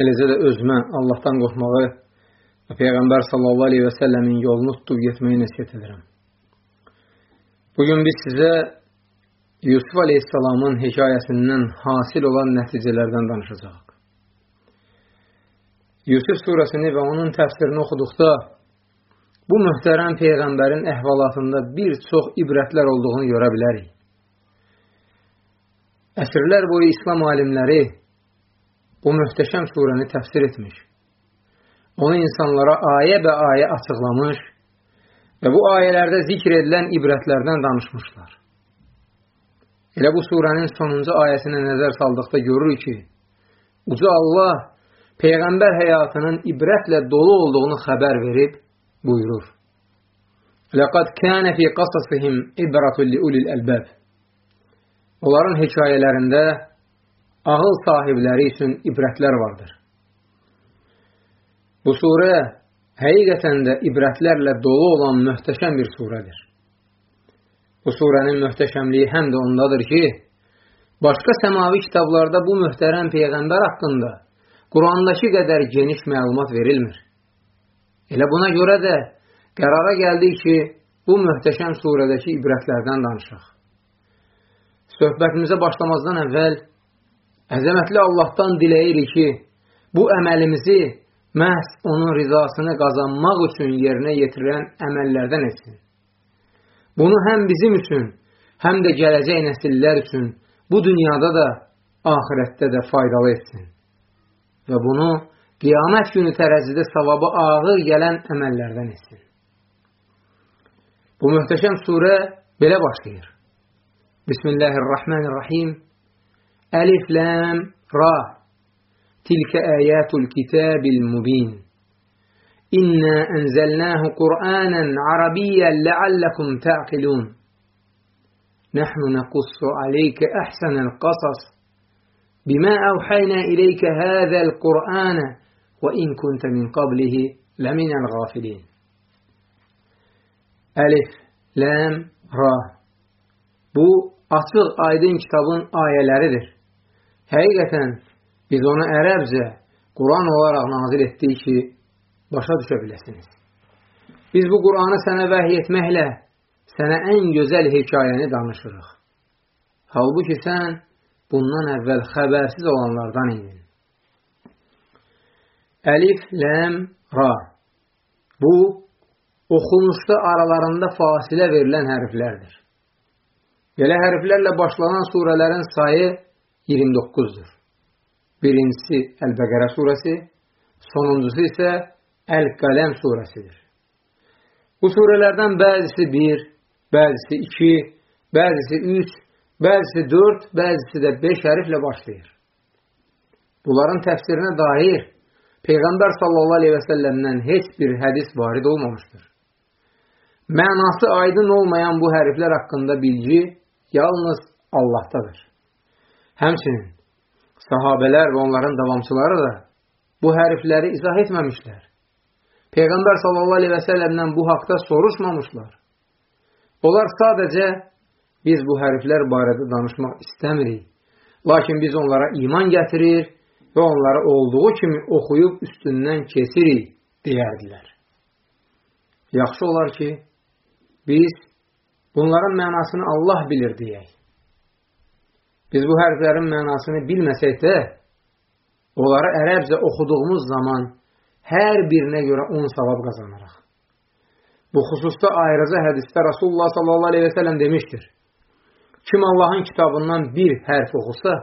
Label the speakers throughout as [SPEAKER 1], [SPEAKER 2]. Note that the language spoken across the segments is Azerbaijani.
[SPEAKER 1] eləcə də özümə Allahdan qorxmağı və Peyğəmbər sallallahu aleyhi və səlləmin yolunu tutub getməyi nəsiyyət edirəm. Bugün biz sizə Yusuf aleyhissalamın hekayəsindən hasil olan nəticələrdən danışacaq. Yusuf surəsini və onun təfsirini oxuduqda bu mühtərəm Peyğəmbərin əhvalatında bir çox ibrətlər olduğunu görə bilərik. Əsrlər boyu İslam alimləri bu möhtəşəm surəni təfsir etmiş. Onu insanlara ayə və ayə açıqlamış və bu ayələrdə zikr edilən ibrətlərdən danışmışlar. Elə bu surənin sonuncu ayəsinə nəzər saldıqda görürük ki, Uca Allah Peyğəmbər həyatının ibrətlə dolu olduğunu xəbər verib buyurur. Ləqad kənə fi qasasihim ibratun li ulil əlbəb. Onların hekayələrində ağıl sahibləri üçün ibrətlər vardır. Bu surə həqiqətən də ibrətlərlə dolu olan möhtəşəm bir surədir. Bu surənin möhtəşəmliyi həm də ondadır ki, başqa səmavi kitablarda bu möhtərəm Peyğəmbər haqqında Qurandakı qədər geniş məlumat verilmir. Elə buna görə də qərara gəldik ki, bu möhtəşəm surədəki ibrətlərdən danışaq. Söhbətimizə başlamazdan əvvəl əzəmətli Allahdan diləyirik ki, bu əməlimizi məhz onun rizasını qazanmaq üçün yerinə yetirilən əməllərdən etsin. Bunu həm bizim üçün, həm də gələcək nəsillər üçün bu dünyada da, ahirətdə də faydalı etsin. Və bunu qiyamət günü tərəzidə savabı ağır gələn əməllərdən etsin. Bu möhtəşəm surə belə başlayır. Bismillahirrahmanirrahim. ألف لام را. تلك آيات الكتاب المبين. إنا أنزلناه قرآنا عربيا لعلكم تعقلون. نحن نقص عليك أحسن القصص بما أوحينا إليك هذا القرآن وإن كنت من قبله لمن الغافلين. ألف لام را. Bu, açıq aydın kitabın ayələridir. Həqiqətən, biz onu ərəbcə, Quran olaraq nazil etdik ki, başa düşə biləsiniz. Biz bu Quranı sənə vəhiy etməklə sənə ən gözəl hekayəni danışırıq. Halbuki sən bundan əvvəl xəbərsiz olanlardan idin. Əlif, ləm, ra. Bu, oxunuşda aralarında fasilə verilən hərflərdir. Belə hərflərlə başlanan surələrin sayı 29-dur. Birincisi Əl-Bəqərə surəsi, sonuncusu isə Əl-Qələm surəsidir. Bu surələrdən bəzisi 1, bəzisi 2, bəzisi 3, bəzisi 4, bəzisi də 5 hərflə başlayır. Bunların təfsirinə dair Peyğəmbər sallallahu aleyhi və səlləmdən heç bir hədis varid olmamışdır. Mənası aydın olmayan bu hərflər haqqında bilgi yalnız Allahdadır. Həmçinin sahabələr və onların davamçıları da bu hərfləri izah etməmişlər. Peyğəmbər sallallahu aleyhi və səlləmdən bu haqda soruşmamışlar. Onlar sadəcə biz bu hərflər barədə danışmaq istəmirik. Lakin biz onlara iman gətirir və onları olduğu kimi oxuyub üstündən kesirik, deyərdilər. Yaxşı olar ki, biz bunların mənasını Allah bilir deyək. Biz bu hərflərin mənasını bilməsək də, onları ərəbcə oxuduğumuz zaman hər birinə görə 10 savab qazanaraq. Bu xüsusda ayrıca hədisdə Rasulullah sallallahu aleyhi və səlləm demişdir. Kim Allahın kitabından bir hərf oxusa,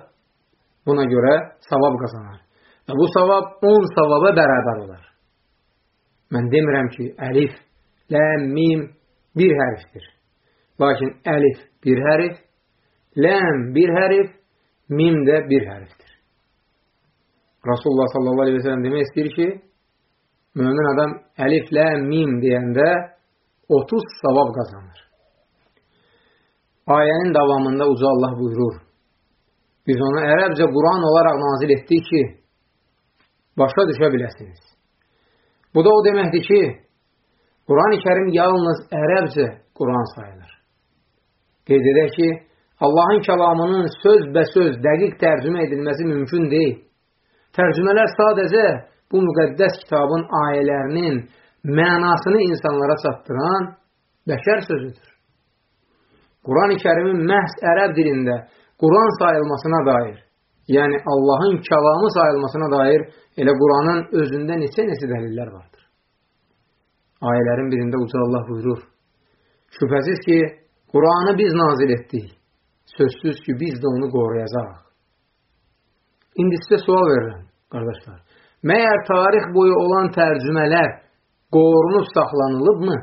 [SPEAKER 1] buna görə savab qazanar. Və bu savab 10 savaba bərabər olar. Mən demirəm ki, əlif, ləm, mim bir hərfdir. Lakin əlif bir hərf, ləm bir hərf, mim də bir hərfdir. Rasulullah sallallahu aleyhi və sələm demək istəyir ki, Mömin adam əlif, lə, mim deyəndə 30 savab qazanır. Ayənin davamında uca Allah buyurur. Biz onu ərəbcə Quran olaraq nazil etdik ki, başa düşə biləsiniz. Bu da o deməkdir ki, Quran-ı kərim yalnız ərəbcə Quran sayılır. Qeyd edək ki, Allahın kəlamının söz bə söz dəqiq tərcümə edilməsi mümkün deyil. Tərcümələr sadəcə bu müqəddəs kitabın ayələrinin mənasını insanlara çatdıran bəşər sözüdür. Quran-ı kərimin məhz ərəb dilində Quran sayılmasına dair, yəni Allahın kəlamı sayılmasına dair elə Quranın özündə neçə-neçə dəlillər vardır. Ayələrin birində uca Allah buyurur, şübhəsiz ki, Quranı biz nazil etdik, sözsüz ki, biz də onu qoruyacaq. İndi sizə sual verirəm, qardaşlar. Məyər tarix boyu olan tərcümələr qorunub saxlanılıbmı?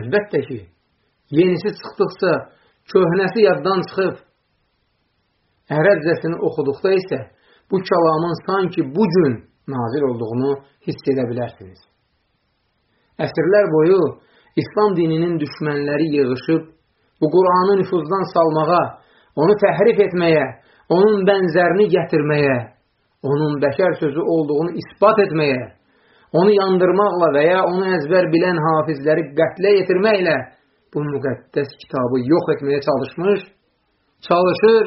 [SPEAKER 1] Əlbəttə ki, yenisi çıxdıqca köhnəsi yaddan çıxıb, ərəbcəsini oxuduqda isə bu kəlamın sanki bu gün nazil olduğunu hiss edə bilərsiniz. Əsrlər boyu İslam dininin düşmənləri yığışıb, bu Quranı nüfuzdan salmağa, onu təhrif etməyə, onun bənzərini gətirməyə, onun bəşər sözü olduğunu ispat etməyə, onu yandırmaqla və ya onu əzbər bilən hafizləri qətlə yetirməklə bu müqəddəs kitabı yox etməyə çalışmış, çalışır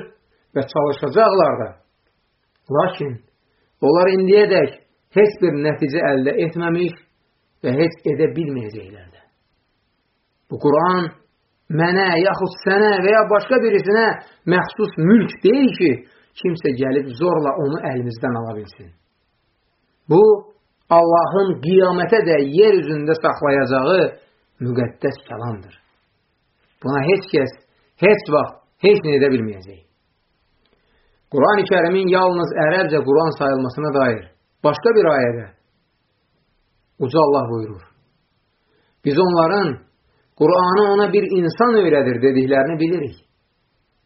[SPEAKER 1] və çalışacaqlar da. Lakin onlar indiyədək heç bir nəticə əldə etməmiş və heç edə bilməyəcəklər də. Bu Quran mənə, yaxud sənə və ya başqa birisinə məxsus mülk deyil ki, kimsə gəlib zorla onu əlimizdən ala bilsin. Bu, Allahın qiyamətə də yer üzündə saxlayacağı müqəddəs kəlamdır. Buna heç kəs, heç vaxt, heç nə edə bilməyəcək. Quran-ı kərimin yalnız ərəbcə Quran sayılmasına dair başqa bir ayədə Uca Allah buyurur. Biz onların Quranı ona bir insan öyrədir dediklərini bilirik.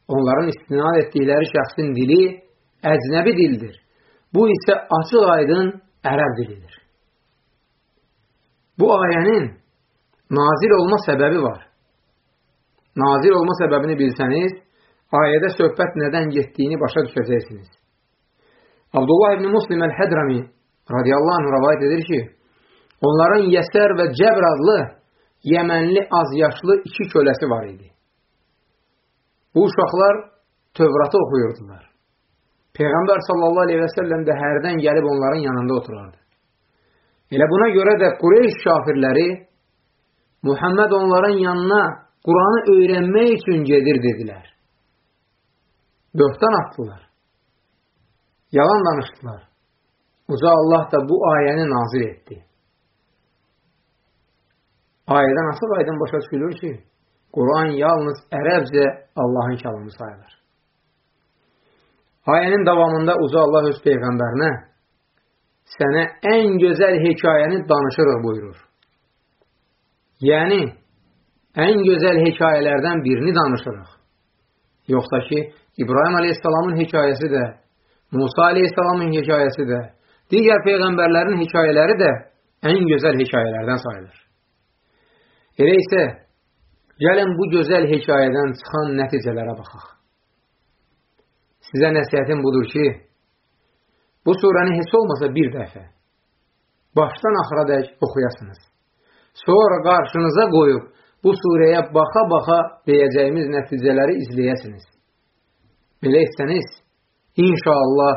[SPEAKER 1] Onların istinad etdikləri şəxsin dili əcnəbi dildir. Bu isə açıq aydın ərəb dilidir. Bu ayənin nazil olma səbəbi var. Nazil olma səbəbini bilsəniz, ayədə söhbət nədən getdiyini başa düşəcəksiniz. Abdullah ibn Muslim əl-Hədrami radiyallahu anh rəvayət edir ki, onların Yəsər və Cəbr adlı Yəmənli az yaşlı iki köləsi var idi. Bu uşaqlar Tövratı oxuyurdular. Peyğəmbər sallallahu aleyhi və səlləm də hərdən gəlib onların yanında oturardı. Elə buna görə də Qureyş kafirləri Muhammed onların yanına Quranı öyrənmək üçün gedir dedilər. Böhtan atdılar. Yalan danışdılar. Uca Allah da bu ayəni nazil etdi. Ayədən açıq aydın başa düşülür ki, Quran yalnız ərəbcə Allahın kəlamı sayılır. Ayənin davamında Uca Allah öz Peyğəmbərinə sənə ən gözəl hekayəni danışırıq buyurur. Yəni, ən gözəl hekayələrdən birini danışırıq. Yoxsa ki, İbrahim aleyhissalamın hekayəsi də, Musa aleyhissalamın hekayəsi də, digər peyğəmbərlərin hekayələri də ən gözəl hekayələrdən sayılır. Elə isə Gəlin bu gözəl hekayədən çıxan nəticələrə baxaq. Sizə nəsiyyətim budur ki, bu surəni heç olmasa bir dəfə, başdan axıra dək oxuyasınız. Sonra qarşınıza qoyub bu surəyə baxa-baxa deyəcəyimiz nəticələri izləyəsiniz. Belə etsəniz, inşallah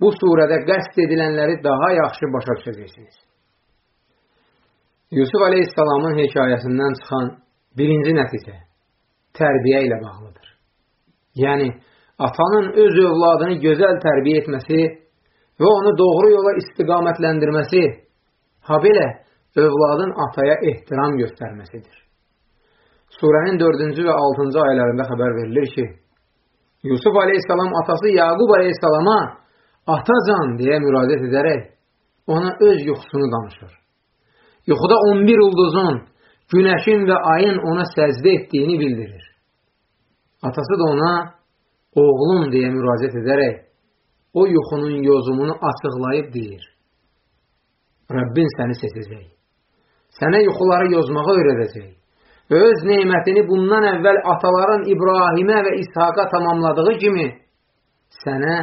[SPEAKER 1] bu surədə qəsd edilənləri daha yaxşı başa düşəcəksiniz. Yusuf Aleyhisselamın hekayəsindən çıxan birinci nəticə tərbiyə ilə bağlıdır. Yəni, atanın öz övladını gözəl tərbiyə etməsi və onu doğru yola istiqamətləndirməsi, ha belə övladın ataya ehtiram göstərməsidir. Surənin 4-cü və 6-cı ayələrində xəbər verilir ki, Yusuf aleyhissalam atası Yaqub aleyhissalama atacan deyə müraciət edərək ona öz yuxusunu danışır. Yuxuda 11 ulduzun, günəşin və ayın ona səzdə etdiyini bildirir. Atası da ona oğlum deyə müraciət edərək o yuxunun yozumunu açıqlayıb deyir. Rəbbin səni seçəcək. Sənə yuxuları yozmağı öyrədəcək. Və öz neymətini bundan əvvəl ataların İbrahimə və İshaqa tamamladığı kimi sənə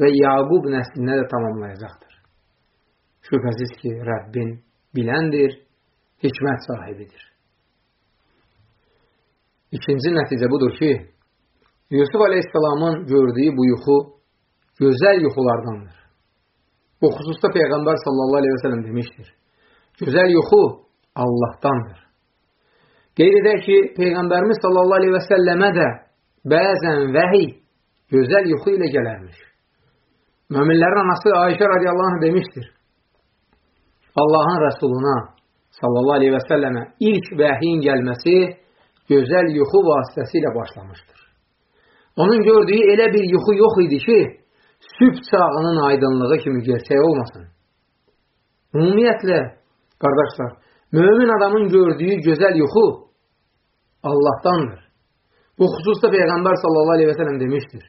[SPEAKER 1] və Yaqub nəslinə də tamamlayacaqdır. Şübhəsiz ki, Rəbbin biləndir, hikmət sahibidir. İkinci nəticə budur ki, Yusuf Aleyhisselamın gördüyü bu yuxu gözəl yuxulardandır. Bu xüsusda Peyğəmbər sallallahu aleyhi ve sellem demişdir. Gözəl yuxu Allahdandır. Qeyd edək ki, Peyğəmbərimiz sallallahu aleyhi və səlləmə də bəzən vəhiy gözəl yuxu ilə gələrmiş. Möminlərin anası Ayşə radiyallahu anh demişdir. Allahın Rəsuluna sallallahu aleyhi və səlləmə ilk vəhiyin gəlməsi gözəl yuxu vasitəsilə başlamışdır. Onun gördüyü elə bir yuxu yox idi ki, sübh çağının aydınlığı kimi gerçək olmasın. Ümumiyyətlə, qardaşlar, mömin adamın gördüyü gözəl yuxu Allahdandır. Bu xüsusda Peyğəmbər sallallahu aleyhi və sələm demişdir.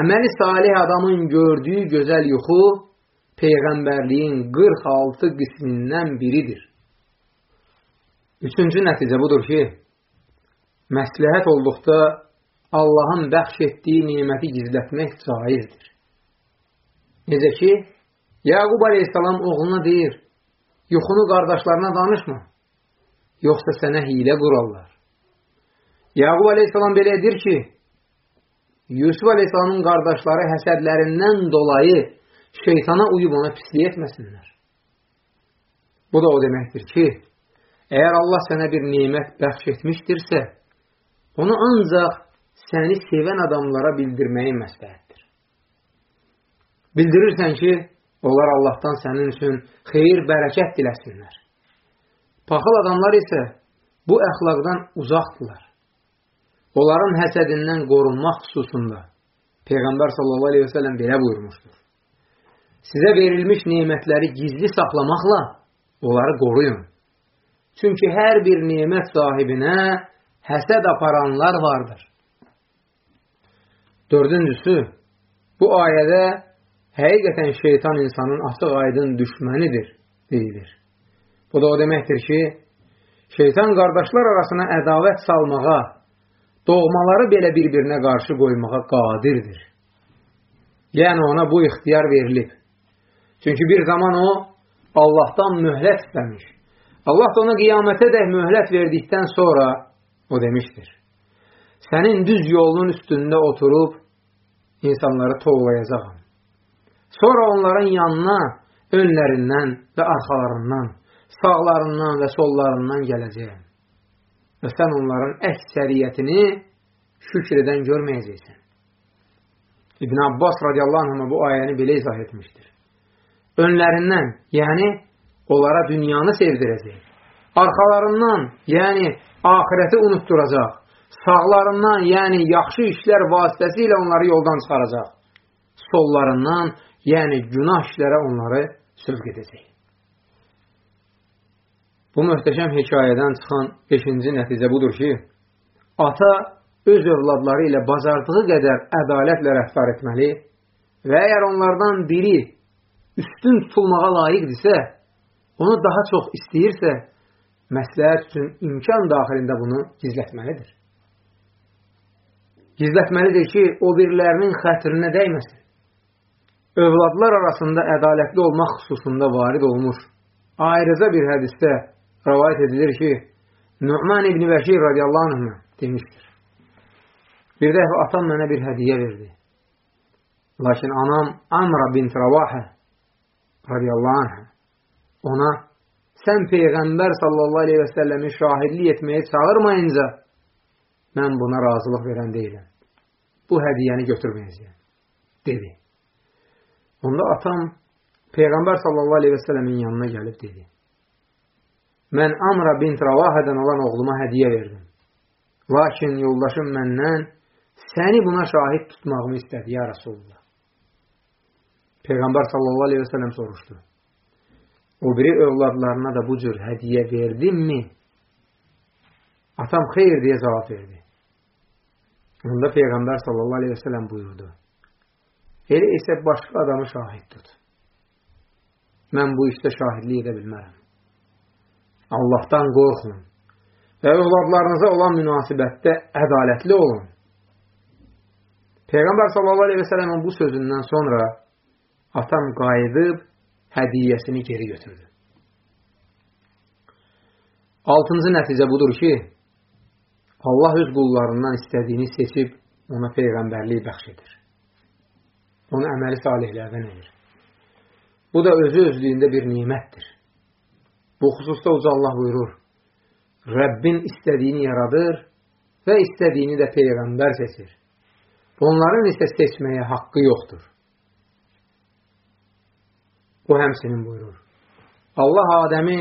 [SPEAKER 1] Əməli salih adamın gördüyü gözəl yuxu Peyğəmbərliyin 46 qismindən biridir. Üçüncü nəticə budur ki, məsləhət olduqda Allahın bəxş etdiyi niməti gizlətmək caizdir. Necə ki, Yaqub aleyhissalam oğluna deyir, yuxunu qardaşlarına danışma, yoxsa sənə hilə qurarlar. Yaqub aleyhissalam belə edir ki, Yusuf aleyhissalamın qardaşları həsədlərindən dolayı şeytana uyub ona pislik etməsinlər. Bu da o deməkdir ki, əgər Allah sənə bir nimət bəxş etmişdirsə, onu ancaq səni sevən adamlara bildirməyin məsləhətdir. Bildirirsən ki, onlar Allahdan sənin üçün xeyir, bərəkət diləsinlər. Paxıl adamlar isə bu əxlaqdan uzaqdırlar onların həsədindən qorunmaq xüsusunda Peyğəmbər sallallahu aleyhi və səlləm belə buyurmuşdur. Sizə verilmiş nemətləri gizli saxlamaqla onları qoruyun. Çünki hər bir nemət sahibinə həsəd aparanlar vardır. Dördüncüsü, bu ayədə həqiqətən şeytan insanın açıq aydın düşmənidir, deyilir. Bu da o deməkdir ki, şeytan qardaşlar arasına ədavət salmağa, doğmaları belə bir-birinə qarşı qoymağa qadirdir. Yəni ona bu ixtiyar verilib. Çünki bir zaman o Allahdan möhlət istəmiş. Allah da ona qiyamətə dək möhlət verdikdən sonra o demişdir. Sənin düz yolunun üstündə oturub insanları tovlayacağım. Sonra onların yanına önlərindən və arxalarından, sağlarından və sollarından gələcəyəm və sən onların əksəriyyətini şükr edən görməyəcəksən. İbn Abbas radiyallahu anh bu ayəni belə izah etmişdir. Önlərindən, yəni onlara dünyanı sevdirəcək. Arxalarından, yəni ahirəti unutturacaq. Sağlarından, yəni yaxşı işlər vasitəsilə onları yoldan çıxaracaq. Sollarından, yəni günah işlərə onları sövq edəcək. Bu möhtəşəm hekayədən çıxan 5-ci nəticə budur ki, ata öz övladları ilə bacardığı qədər ədalətlə rəftar etməli və əgər onlardan biri üstün tutulmağa layiqdirsə, onu daha çox istəyirsə, məsləhət üçün imkan daxilində bunu gizlətməlidir. Gizlətməlidir ki, o birilərinin xətrinə dəyməsin. Övladlar arasında ədalətli olmaq xüsusunda varid olmuş ayrıca bir hədisdə rəvayət edilir ki, Nu'man ibn Bəşir radiyallahu anh demişdir. Bir dəfə atam mənə bir hədiyə verdi. Lakin anam Amra bint Rəvahə radiyallahu anh ona sən Peyğəmbər sallallahu aleyhi və səlləmi şahidlik etməyə çağırmayınca mən buna razılıq verən deyiləm. Bu hədiyəni götürməyəcəyəm, dedi. Onda atam Peyğəmbər sallallahu aleyhi və sələmin yanına gəlib dedi. Mən Amra bint Ravahədən olan oğluma hədiyə verdim. Lakin yoldaşım məndən səni buna şahid tutmağımı istədi, ya Rasulullah. Peyğəmbər sallallahu aleyhi və sələm soruşdu. O biri övladlarına da bu cür hədiyə verdimmi? Atam xeyr deyə cavab verdi. Onda Peyğəmbər sallallahu aleyhi və sələm buyurdu. Elə isə başqa adamı şahid tut. Mən bu işdə şahidlik edə bilmərəm. Allahdan qorxun və övladlarınıza olan münasibətdə ədalətli olun. Peyğəmbər sallallahu aleyhi və sələmin bu sözündən sonra atam qayıdıb hədiyyəsini geri götürdü. Altıncı nəticə budur ki, Allah öz qullarından istədiyini seçib ona peyğəmbərlik bəxş edir. Onu əməli salihlərdən edir. Bu da özü özlüyündə bir nimətdir. Bu xüsusda uca Allah buyurur, Rəbbin istədiyini yaradır və istədiyini də Peyğəmbər seçir. Onların isə seçməyə haqqı yoxdur. Bu həmsinin buyurur. Allah Adəmi,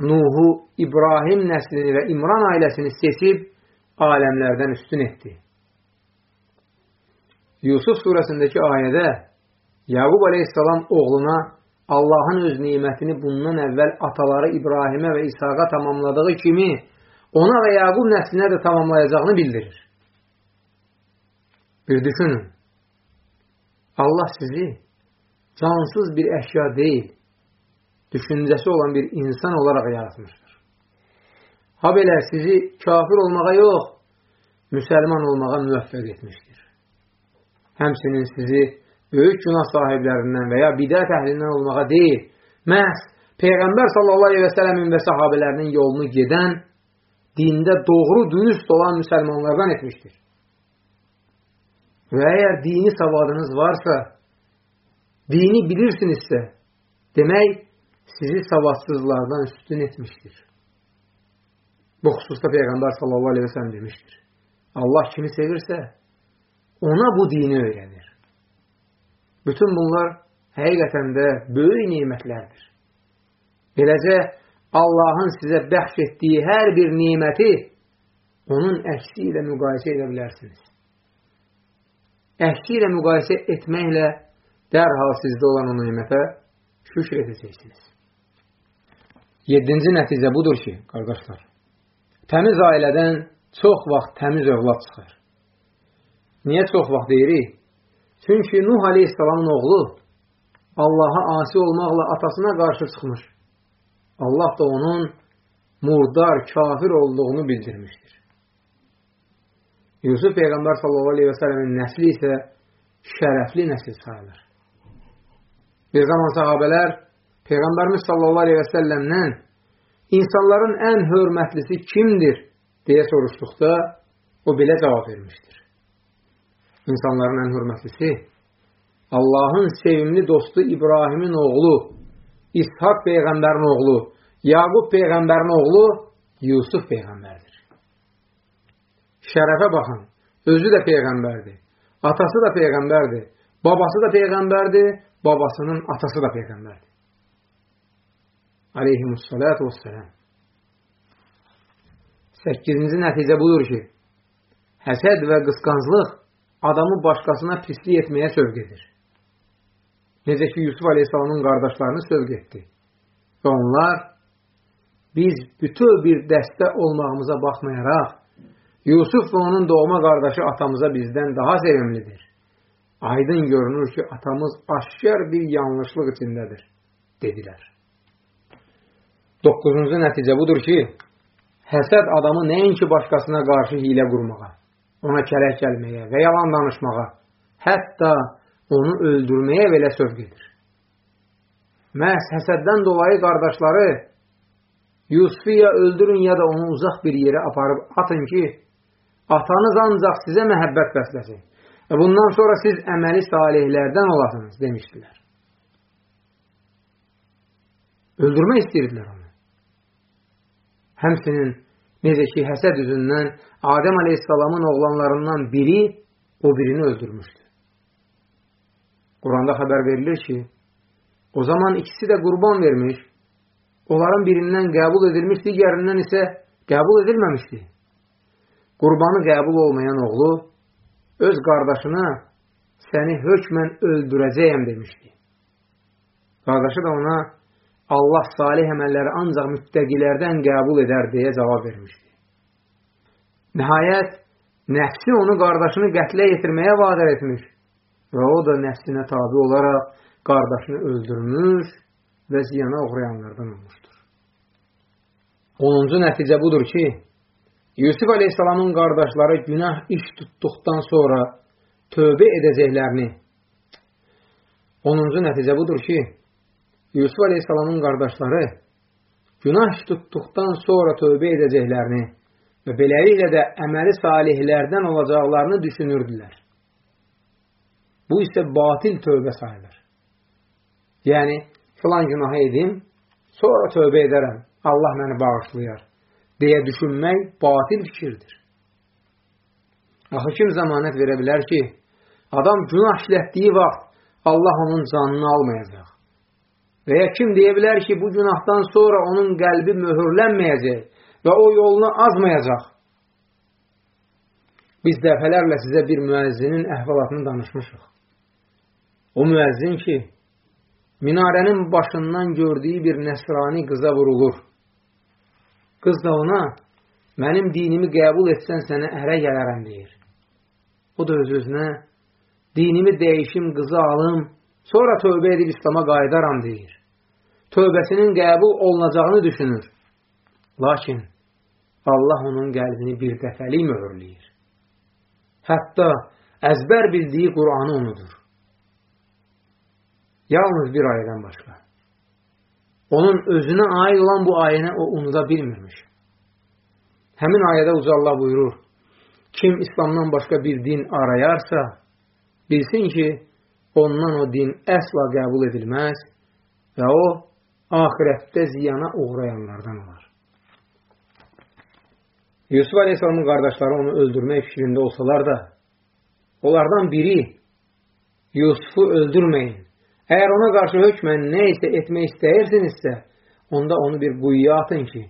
[SPEAKER 1] Nuhu, İbrahim nəslini və İmran ailəsini seçib aləmlərdən üstün etdi. Yusuf surəsindəki ayədə Yaqub aleyhissalam oğluna Allahın öz nimətini bundan əvvəl ataları İbrahimə və İshaqa tamamladığı kimi ona və Yaqub nəslinə də tamamlayacağını bildirir. Bir düşünün. Allah sizi cansız bir əşya deyil, düşüncəsi olan bir insan olaraq yaratmışdır. Ha belə sizi kafir olmağa yox, müsəlman olmağa müvəffəq etmişdir. Həmsinin sizi böyük günah sahiblərindən və ya bidət əhlindən olmağa deyil, məhz Peyğəmbər sallallahu aleyhi və sələmin və sahabələrinin yolunu gedən, dində doğru, dürüst olan müsəlmanlardan etmişdir. Və əgər dini savadınız varsa, dini bilirsinizsə, demək, sizi savadsızlardan üstün etmişdir. Bu xüsusda Peyğəmbər sallallahu aleyhi və sələm demişdir. Allah kimi sevirsə, ona bu dini öyrənir. Bütün bunlar həqiqətən də böyük nimətlərdir. Beləcə, Allahın sizə bəxş etdiyi hər bir niməti onun əksi ilə müqayisə edə bilərsiniz. Əksi ilə müqayisə etməklə dərhal sizdə olan o nimətə şükür edəcəksiniz. Yedinci nəticə budur ki, qardaşlar, təmiz ailədən çox vaxt təmiz övlad çıxır. Niyə çox vaxt deyirik? Çünki Nuh aleyhissalamın oğlu Allaha asi olmaqla atasına qarşı çıxmış. Allah da onun murdar, kafir olduğunu bildirmişdir. Yusuf Peyğəmbər sallallahu aleyhi və sələmin nəsli isə şərəfli nəsil sayılır. Bir zaman sahabələr Peyğəmbərimiz sallallahu aleyhi və səlləmdən insanların ən hörmətlisi kimdir deyə soruşduqda o belə cavab vermişdir insanların ən hörmətlisi, Allahın sevimli dostu İbrahimin oğlu, İshak Peyğəmbərin oğlu, Yaqub Peyğəmbərin oğlu Yusuf Peyğəmbərdir. Şərəfə baxın, özü də Peyğəmbərdir, atası da Peyğəmbərdir, babası da Peyğəmbərdir, babasının atası da Peyğəmbərdir. Aleyhimussalatu vesselam. 8-ci nəticə budur ki, həsəd və qısqanclıq adamı başqasına pislik etməyə sövq edir. Necə ki, Yusuf Aleyhisselamın qardaşlarını sövq etdi. Və onlar, biz bütün bir dəstə olmağımıza baxmayaraq, Yusuf və onun doğma qardaşı atamıza bizdən daha sevimlidir. Aydın görünür ki, atamız aşkar bir yanlışlıq içindədir, dedilər. 9-cu nəticə budur ki, həsəd adamı nəinki başqasına qarşı hilə qurmağa, ona kərək gəlməyə və yalan danışmağa, hətta onu öldürməyə belə sövq edir. Məhz həsəddən dolayı qardaşları Yusufu ya öldürün ya da onu uzaq bir yerə aparıb atın ki, atanız ancaq sizə məhəbbət bəsləsin. Və bundan sonra siz əməli salihlərdən olasınız, demişdilər. Öldürmək istəyirdilər onu. Həmsinin Necə ki, həsəd üzündən Adəm aleyhissalamın oğlanlarından biri o birini öldürmüşdü. Quranda xəbər verilir ki, o zaman ikisi də qurban vermiş, onların birindən qəbul edilmiş, digərindən isə qəbul edilməmişdi. Qurbanı qəbul olmayan oğlu öz qardaşına səni hökmən öldürəcəyəm demişdi. Qardaşı da ona Allah salih əməlləri ancaq müttəqilərdən qəbul edər deyə cavab vermişdi. Nəhayət, nəfsi onu qardaşını qətlə yetirməyə vadər etmiş və o da nəfsinə tabi olaraq qardaşını öldürmüş və ziyana uğrayanlardan olmuşdur. 10-cu nəticə budur ki, Yusuf Aleyhisselamın qardaşları günah iş tutduqdan sonra tövbə edəcəklərini 10-cu nəticə budur ki, Yusuf Aleyhisselamın qardaşları günah iş tutduqdan sonra tövbə edəcəklərini və beləliklə də əməli salihlərdən olacaqlarını düşünürdülər. Bu isə batil tövbə sayılır. Yəni, filan günahı edim, sonra tövbə edərəm, Allah məni bağışlayar deyə düşünmək batil fikirdir. Axı kim zəmanət verə bilər ki, adam günah işlətdiyi vaxt Allah onun canını almayacaq. Və ya kim deyə bilər ki, bu günahdan sonra onun qəlbi möhürlənməyəcək və o yolunu azmayacaq. Biz dəfələrlə sizə bir müəzzinin əhvalatını danışmışıq. O müəzzin ki, minarənin başından gördüyü bir nəsrani qıza vurulur. Qız da ona, mənim dinimi qəbul etsən sənə ərə gələrəm deyir. O da öz-özünə, dinimi dəyişim, qızı alım, sonra tövbə edib İslama qaydaram deyir. Tövbəsinin qəbul olunacağını düşünür. Lakin Allah onun qəlbini bir dəfəlik möhürləyir. Hətta əzbər bildiyi Qur'anı unudur. Yalnız bir ayədən başqa. Onun özünə aid olan bu ayəni o unuda bilmirmiş. Həmin ayədə Uca Allah buyurur, kim İslamdan başqa bir din arayarsa, bilsin ki, ondan o din əsla qəbul edilməz və o, ahirətdə ziyana uğrayanlardan olar. Yusuf Aleyhisselamın qardaşları onu öldürmək fikrində olsalar da, onlardan biri Yusufu öldürməyin, əgər ona qarşı hökmən nə isə etmək istəyirsinizsə, onda onu bir quyuya atın ki,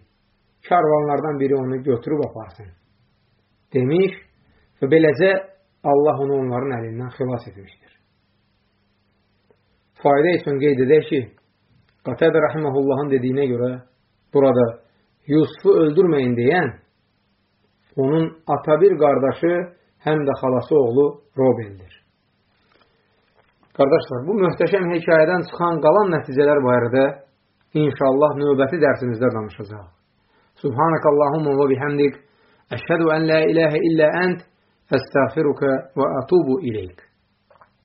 [SPEAKER 1] karvanlardan biri onu götürüb aparsın. Demiş və beləcə Allah onu onların əlindən xilas etmişdir. Fayda üçün qeyd edək ki, Qatədə Rəhiməhullahın dediyinə görə burada Yusufu öldürməyin deyən onun ata bir qardaşı həm də xalası oğlu Robeldir. Qardaşlar, bu möhtəşəm hekayədən çıxan qalan nəticələr barədə inşallah növbəti dərsimizdə danışacaq. Subhanakallahumma və bihamdik əşhədu ən la ilahə illə ənt əstəğfiruka və ətubu iləyik.